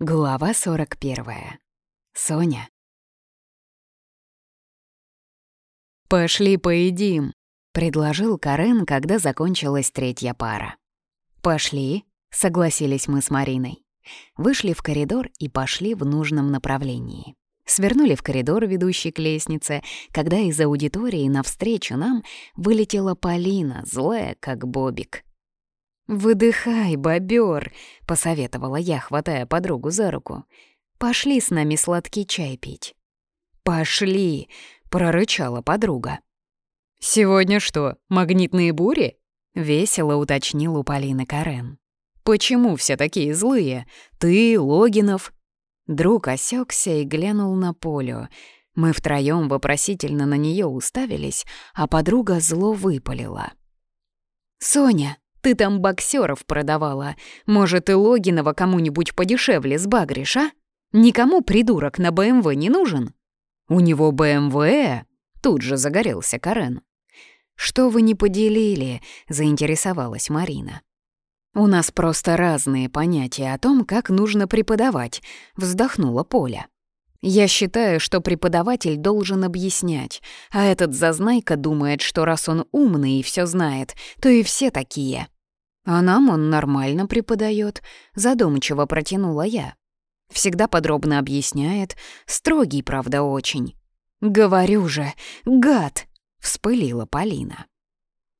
Глава 41. Соня. «Пошли поедим», — предложил Карен, когда закончилась третья пара. «Пошли», — согласились мы с Мариной. Вышли в коридор и пошли в нужном направлении. Свернули в коридор, ведущий к лестнице, когда из аудитории навстречу нам вылетела Полина, злая, как бобик. «Выдыхай, бобер, посоветовала я, хватая подругу за руку. «Пошли с нами сладкий чай пить». «Пошли!» — прорычала подруга. «Сегодня что, магнитные бури?» — весело уточнил у Полины Карен. «Почему все такие злые? Ты, Логинов?» Друг осекся и глянул на Полю. Мы втроем вопросительно на нее уставились, а подруга зло выпалила. «Соня, ты там боксеров продавала. Может, и Логинова кому-нибудь подешевле сбагришь, а? Никому придурок на БМВ не нужен». «У него БМВ?» Тут же загорелся Карен. «Что вы не поделили?» — заинтересовалась Марина. «У нас просто разные понятия о том, как нужно преподавать», — вздохнула Поля. «Я считаю, что преподаватель должен объяснять, а этот зазнайка думает, что раз он умный и все знает, то и все такие». А нам он нормально преподает, задумчиво протянула я. Всегда подробно объясняет, строгий, правда, очень. «Говорю же, гад!» — вспылила Полина.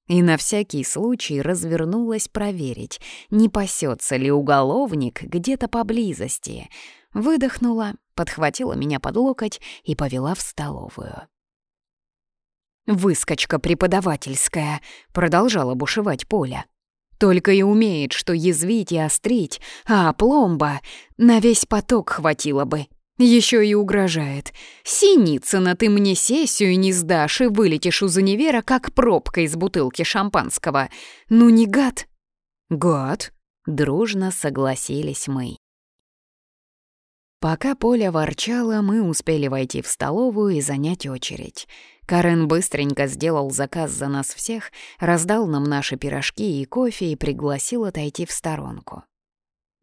И на всякий случай развернулась проверить, не пасется ли уголовник где-то поблизости. Выдохнула, подхватила меня под локоть и повела в столовую. «Выскочка преподавательская», — продолжала бушевать Поля. Только и умеет, что язвить и острить, а пломба на весь поток хватило бы. Еще и угрожает. «Синицына, ты мне сессию не сдашь и вылетишь из универа, как пробка из бутылки шампанского. Ну не гад?» «Гад», — дружно согласились мы. Пока Поля ворчала, мы успели войти в столовую и занять очередь. Карен быстренько сделал заказ за нас всех, раздал нам наши пирожки и кофе и пригласил отойти в сторонку.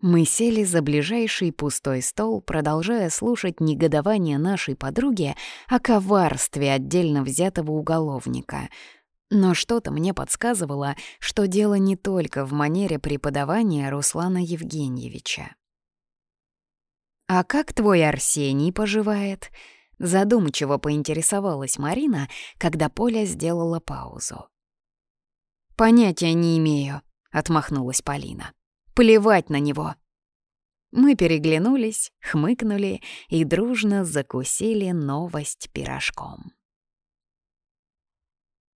Мы сели за ближайший пустой стол, продолжая слушать негодование нашей подруги о коварстве отдельно взятого уголовника. Но что-то мне подсказывало, что дело не только в манере преподавания Руслана Евгеньевича. «А как твой Арсений поживает?» Задумчиво поинтересовалась Марина, когда Поля сделала паузу. «Понятия не имею», — отмахнулась Полина. «Плевать на него». Мы переглянулись, хмыкнули и дружно закусили новость пирожком.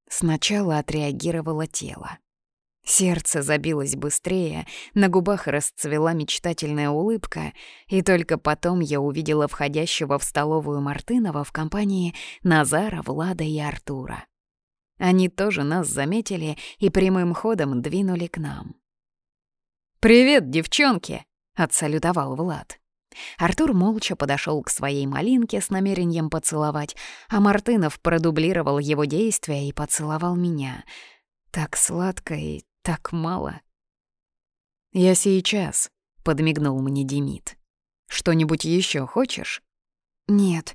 Сначала отреагировало тело. Сердце забилось быстрее, на губах расцвела мечтательная улыбка, и только потом я увидела входящего в столовую Мартынова в компании Назара, Влада и Артура. Они тоже нас заметили и прямым ходом двинули к нам. «Привет, девчонки!» — отсалютовал Влад. Артур молча подошел к своей малинке с намерением поцеловать, а Мартынов продублировал его действия и поцеловал меня — так сладко и так мало. «Я сейчас», — подмигнул мне Демид. «Что-нибудь еще хочешь?» «Нет,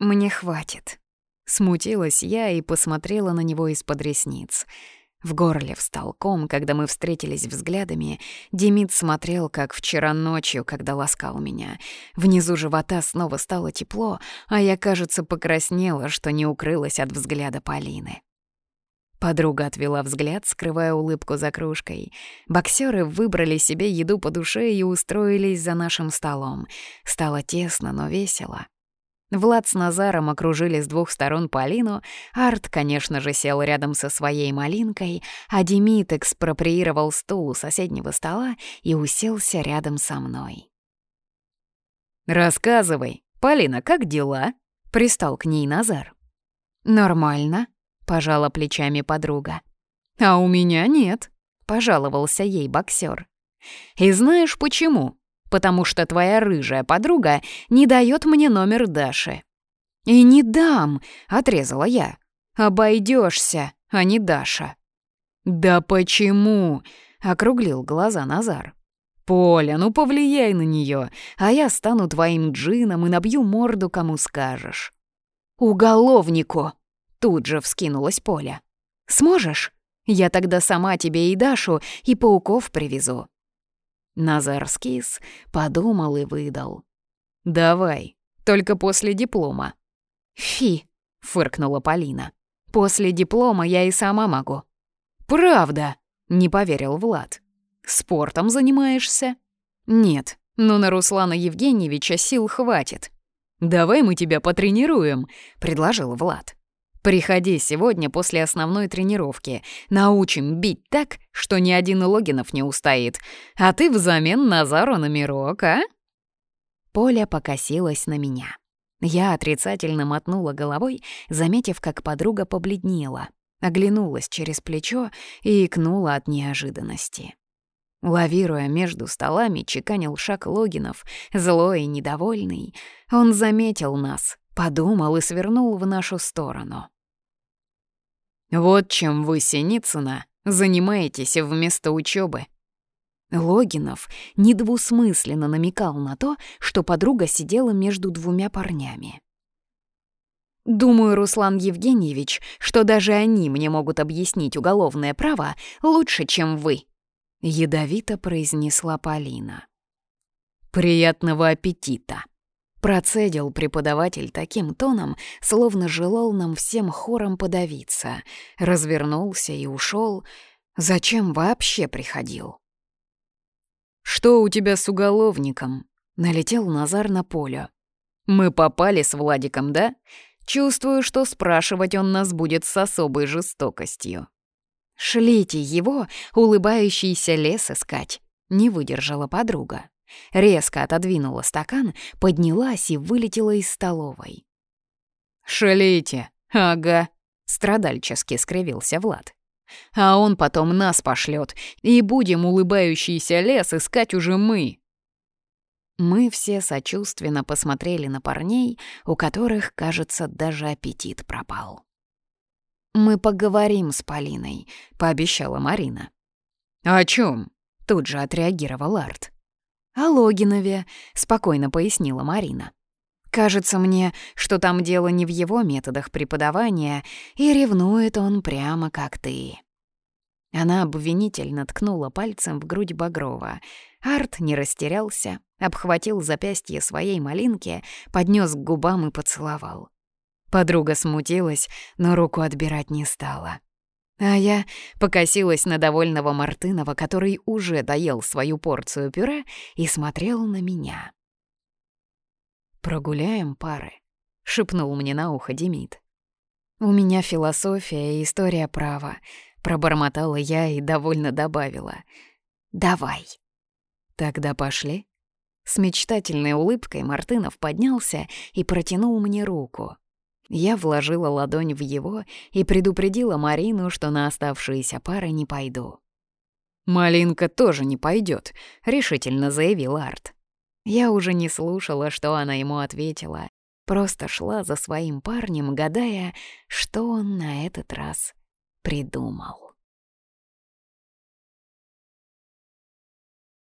мне хватит». Смутилась я и посмотрела на него из-под ресниц. В горле встал ком, когда мы встретились взглядами. Демид смотрел, как вчера ночью, когда ласкал меня. Внизу живота снова стало тепло, а я, кажется, покраснела, что не укрылась от взгляда Полины. Подруга отвела взгляд, скрывая улыбку за кружкой. Боксеры выбрали себе еду по душе и устроились за нашим столом. Стало тесно, но весело. Влад с Назаром окружили с двух сторон Полину, Арт, конечно же, сел рядом со своей малинкой, а Демид экспроприировал стул у соседнего стола и уселся рядом со мной. «Рассказывай, Полина, как дела?» — пристал к ней Назар. «Нормально», пожала плечами подруга. «А у меня нет», — пожаловался ей боксер. «И знаешь почему? Потому что твоя рыжая подруга не дает мне номер Даши». «И не дам», — отрезала я. «Обойдешься, а не Даша». «Да почему?» — округлил глаза Назар. «Поля, ну повлияй на нее, а я стану твоим джином и набью морду, кому скажешь». «Уголовнику!» Тут же вскинулась Поля. «Сможешь? Я тогда сама тебе и Дашу, и пауков привезу». Назар скис, подумал и выдал. «Давай, только после диплома». «Фи», — фыркнула Полина. «После диплома я и сама могу». «Правда», — не поверил Влад. «Спортом занимаешься?» «Нет, но на Руслана Евгеньевича сил хватит». «Давай мы тебя потренируем», — предложил Влад. Приходи сегодня после основной тренировки. Научим бить так, что ни один Логинов не устоит. А ты взамен Назару номерок, а?» Поля покосилась на меня. Я отрицательно мотнула головой, заметив, как подруга побледнела, оглянулась через плечо и икнула от неожиданности. Лавируя между столами, чеканил шаг Логинов, злой и недовольный. Он заметил нас, подумал и свернул в нашу сторону. Вот чем вы, Синицына, занимаетесь вместо учебы. Логинов недвусмысленно намекал на то, что подруга сидела между двумя парнями. «Думаю, Руслан Евгеньевич, что даже они мне могут объяснить уголовное право лучше, чем вы», — ядовито произнесла Полина. «Приятного аппетита!» Процедил преподаватель таким тоном, словно желал нам всем хором подавиться. Развернулся и ушел. Зачем вообще приходил? «Что у тебя с уголовником?» — налетел Назар на поле. «Мы попали с Владиком, да? Чувствую, что спрашивать он нас будет с особой жестокостью». «Шлите его, улыбающийся лес искать», — не выдержала подруга резко отодвинула стакан, поднялась и вылетела из столовой. «Шалите! Ага!» — страдальчески скривился Влад. «А он потом нас пошлет, и будем улыбающийся лес искать уже мы!» Мы все сочувственно посмотрели на парней, у которых, кажется, даже аппетит пропал. «Мы поговорим с Полиной», — пообещала Марина. «О чем?» — тут же отреагировал Арт о Логинове», — спокойно пояснила Марина. «Кажется мне, что там дело не в его методах преподавания, и ревнует он прямо как ты». Она обвинительно ткнула пальцем в грудь Багрова. Арт не растерялся, обхватил запястье своей малинки, поднес к губам и поцеловал. Подруга смутилась, но руку отбирать не стала. А я покосилась на довольного Мартынова, который уже доел свою порцию пюре и смотрел на меня. «Прогуляем пары», — шепнул мне на ухо Демид. «У меня философия и история права», — пробормотала я и довольно добавила. «Давай». «Тогда пошли». С мечтательной улыбкой Мартынов поднялся и протянул мне руку. Я вложила ладонь в его и предупредила Марину, что на оставшиеся пары не пойду. «Малинка тоже не пойдет», — решительно заявил Арт. Я уже не слушала, что она ему ответила, просто шла за своим парнем, гадая, что он на этот раз придумал.